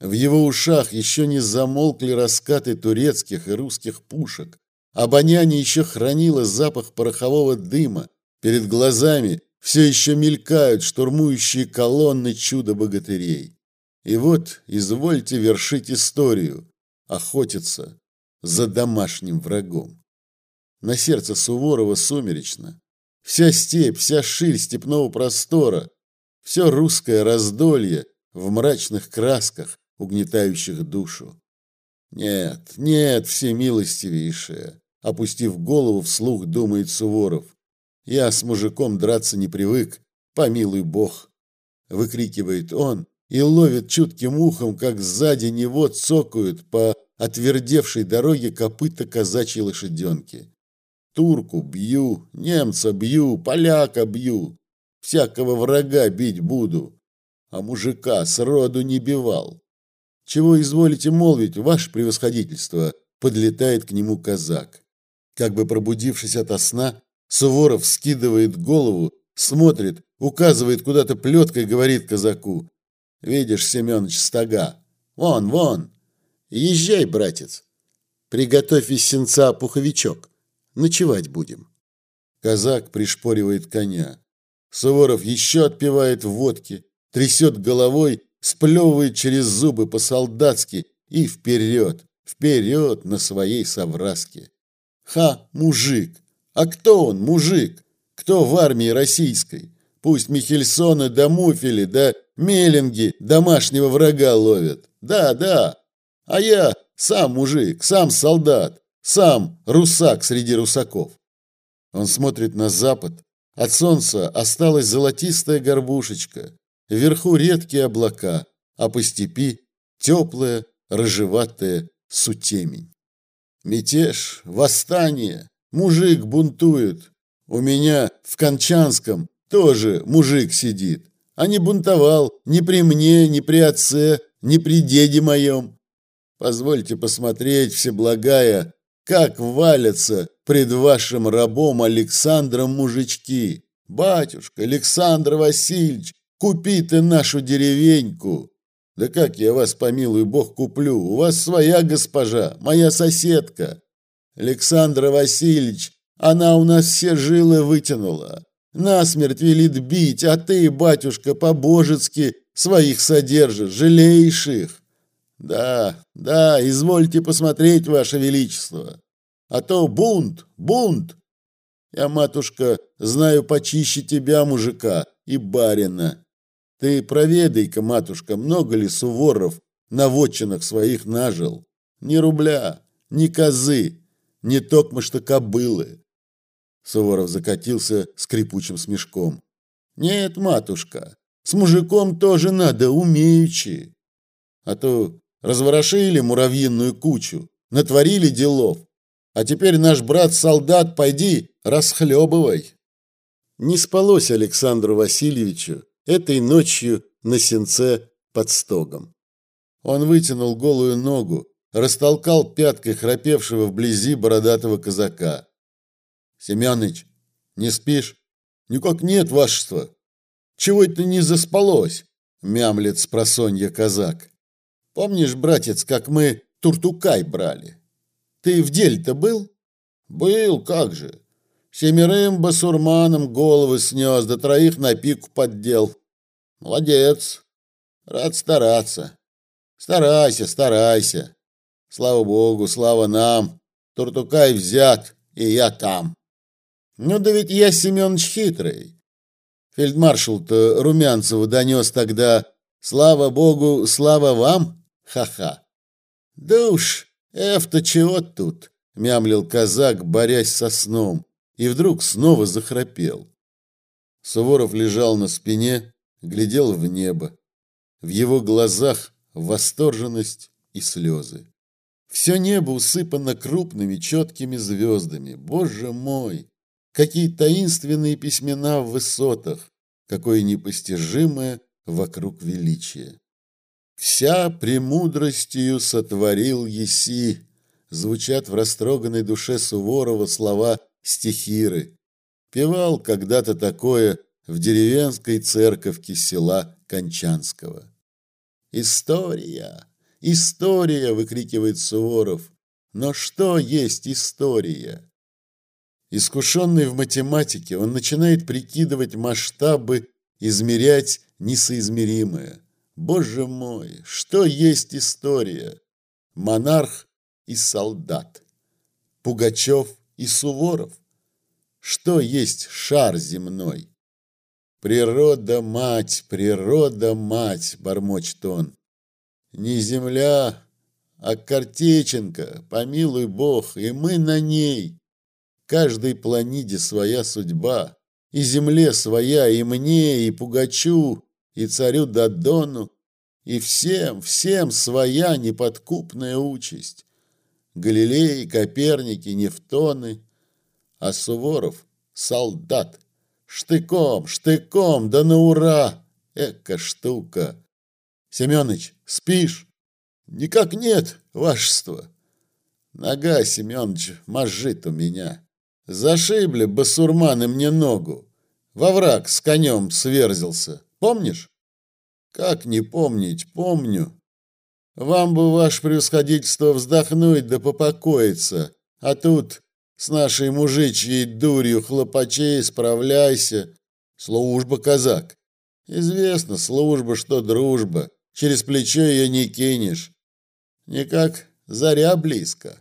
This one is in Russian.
В его ушах еще не замолкли раскаты турецких и русских пушек. Обоняние еще хранило запах порохового дыма. Перед глазами все еще мелькают штурмующие колонны чудо-богатырей. И вот, извольте вершить историю, охотиться за домашним врагом. На сердце Суворова сумеречно. Вся степь, вся ширь степного простора, все русское раздолье в мрачных красках, угнетающих душу. Нет, нет, всемилостивейшая, опустив голову вслух, думает Суворов. Я с мужиком драться не привык, помилуй бог. Выкрикивает он и ловит чутким ухом, как сзади него цокают по отвердевшей дороге копыта казачьей лошаденки. Турку бью, немца бью, поляка бью, всякого врага бить буду, а мужика сроду не бивал. Чего изволите молвить, ваше превосходительство, подлетает к нему казак. Как бы пробудившись ото сна, Суворов скидывает голову, смотрит, указывает куда-то плеткой, говорит казаку. «Видишь, Семёныч, стога? Вон, вон! Езжай, братец! Приготовь из сенца пуховичок. Ночевать будем». Казак пришпоривает коня. Суворов еще отпивает водки, трясет головой, сплевывает через зубы по-солдатски и вперед, вперед на своей совраске. Ха, мужик! А кто он, мужик? Кто в армии российской? Пусть Михельсоны да Муфели да Меллинги домашнего врага ловят. Да, да. А я сам мужик, сам солдат, сам русак среди русаков. Он смотрит на запад. От солнца осталась золотистая горбушечка. Вверху редкие облака, а по степи теплая, рыжеватая сутемень. Мятеж, восстание, Мужик бунтует. У меня в Кончанском тоже мужик сидит. А не бунтовал ни при мне, ни при отце, ни при деде моем. Позвольте посмотреть, всеблагая, как валятся пред вашим рабом Александром мужички. Батюшка, Александр Васильевич, купи ты нашу деревеньку. Да как я вас, помилуй бог, куплю? У вас своя госпожа, моя соседка. Александр Васильевич, она у нас все жилы вытянула. Насмерть велит бить, а ты, батюшка, по-божески своих содержишь, жалеешь их. Да, да, извольте посмотреть, ваше величество. А то бунт, бунт. Я, матушка, знаю почище тебя, мужика, и барина. Ты проведай-ка, матушка, много ли суворов на вотчинах своих нажил? Ни рубля, ни козы, не токмо что кобылы. Суворов закатился скрипучим смешком. Нет, матушка, с мужиком тоже надо умеючи. А то разворошили муравьиную кучу, натворили делов. А теперь наш брат-солдат, пойди, расхлебывай. Не спалось Александру Васильевичу этой ночью на сенце под стогом. Он вытянул голую ногу, растолкал пяткой храпевшего вблизи бородатого казака. Семёныч, не спишь? Никак нет, вашество. Чего это не заспалось? Мямлет с просонья казак. Помнишь, братец, как мы туртукай брали? Ты в деле-то был? Был, как же. Семерым басурманам головы снес, до троих на пику поддел. Молодец. Рад стараться. Старайся, старайся. Слава богу, слава нам. Туртукай взят, и я там. Ну да ведь я Семёныч хитрый. Фельдмаршал-то Румянцеву донес тогда «Слава богу, слава вам!» Ха-ха. Да уж, эф-то чего тут? Мямлил казак, борясь со сном, и вдруг снова захрапел. Суворов лежал на спине, глядел в небо. В его глазах восторженность и слезы. Все небо усыпано крупными четкими звездами. Боже мой! Какие таинственные письмена в высотах! Какое непостижимое вокруг величие! «Вся премудростью сотворил еси» звучат в растроганной душе Суворова слова стихиры. Певал когда-то такое в деревенской церковке села Кончанского. История, История, выкрикивает Суворов. Но что есть история? Искушенный в математике, он начинает прикидывать масштабы, измерять несоизмеримое. Боже мой, что есть история? Монарх и солдат. Пугачев и Суворов. Что есть шар земной? Природа, мать, природа, мать, бормочет он. Не земля, а картеченка, помилуй Бог, и мы на ней. Каждой планиде своя судьба, и земле своя, и мне, и Пугачу, и царю Дадону, и всем, всем своя неподкупная участь. Галилей, Коперники, Нефтоны, а Суворов — солдат. Штыком, штыком, да на ура! Эка штука! Семёныч, спишь? Никак нет, вашество. Нога, Семёныч, мажит у меня. Зашибли басурманы мне ногу. Во враг с конем сверзился. Помнишь? Как не помнить, помню. Вам бы, ваше превосходительство, вздохнуть да попокоиться. А тут с нашей мужичьей дурью хлопачей справляйся. Служба, казак. Известно, служба, что дружба. Через плечо ее не кинешь. Никак заря близко.